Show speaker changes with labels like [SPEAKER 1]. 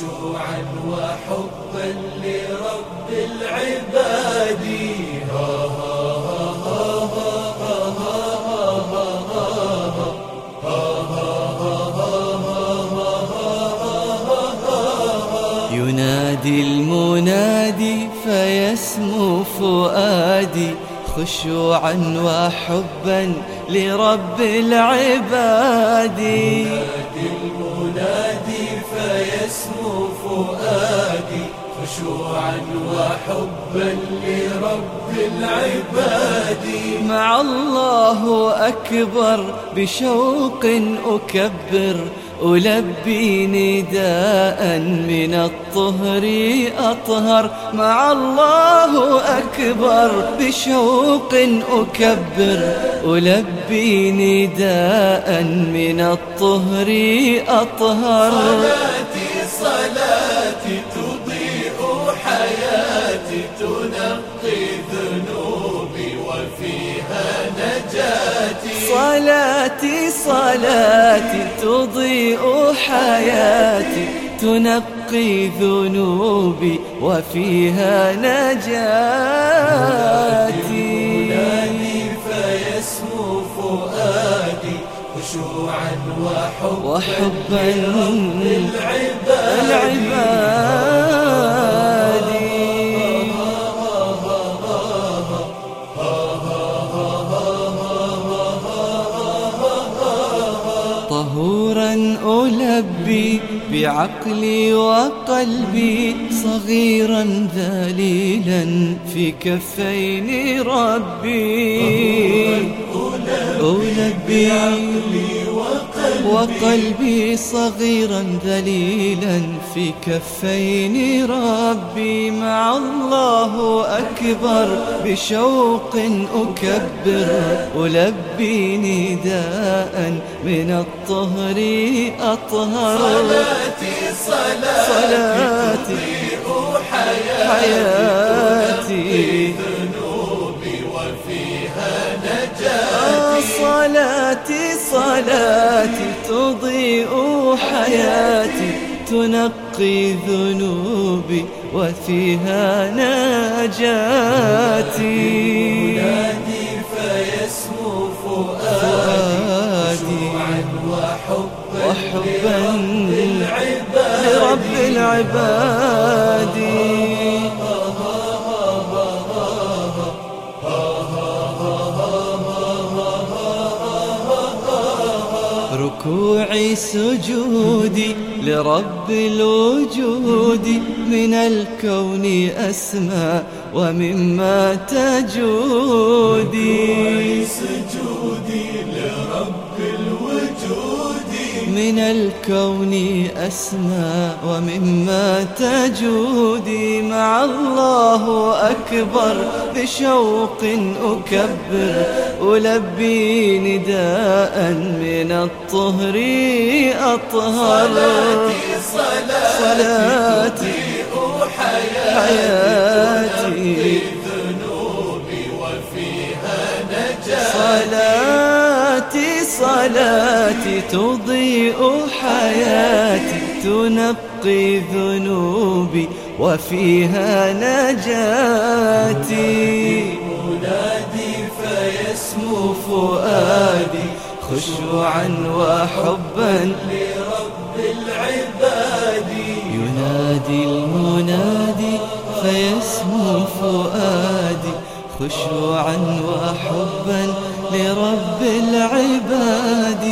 [SPEAKER 1] خشوعا وحبا لرب العباد ينادي المنادي فيسمو فؤادي خشوعا وحبا لرب العباد فيسمو فؤادي خشوعا وحبا لرب العباد. مع الله أكبر بشوق أكبر ألبي نداء من الطهر أطهر. مع الله أكبر بشوق أكبر ألبي نداء من الطهر أطهر.
[SPEAKER 2] صلاتي تضيء حياتي تنقي ذنوبي وفيها نجاتي.
[SPEAKER 1] صلاتي صلاتي تضيء حياتي تنقي ذنوبي وفيها نجاتي.
[SPEAKER 2] خشوعا وحبا للعباد
[SPEAKER 1] طهورا ألبي بعقلي وقلبي صغيرا ذليلا في كفين ربي. ألبي وقلبي صغيرا ذليلا في كفين. ربي مع الله أكبر بشوق أكبر ألبي نداء من الطهر أطهر.
[SPEAKER 2] صلاتي صلاتي
[SPEAKER 1] صلاتي
[SPEAKER 2] تضيء حياتي
[SPEAKER 1] حياتي
[SPEAKER 2] ذنوبي وفيها نجاتي
[SPEAKER 1] صلاتي صلاتي تضيء حياتي تنقي ذنوبي وفيها نجاتي.
[SPEAKER 2] نادي فيسمو فؤادي وحبا
[SPEAKER 1] وحبا
[SPEAKER 2] للعباد.
[SPEAKER 1] لرب العباد. ركوعي سجودي لرب الوجود. من الكون أسمى ومما تجودي. من الكون أسمى ومما تجودي مع الله أكبر بشوق أكبر ألبي نداء من الطهر أطهر.
[SPEAKER 2] صلاتي
[SPEAKER 1] صلاتي
[SPEAKER 2] تضيء
[SPEAKER 1] صلاتي تضيء حياتي تنقي ذنوبي وفيها نجاتي.
[SPEAKER 2] منادي
[SPEAKER 1] فيسمو فؤادي خشوعا وحبا خشوعا وحبا لرب العباد.